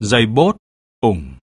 Dây bốt, ủng.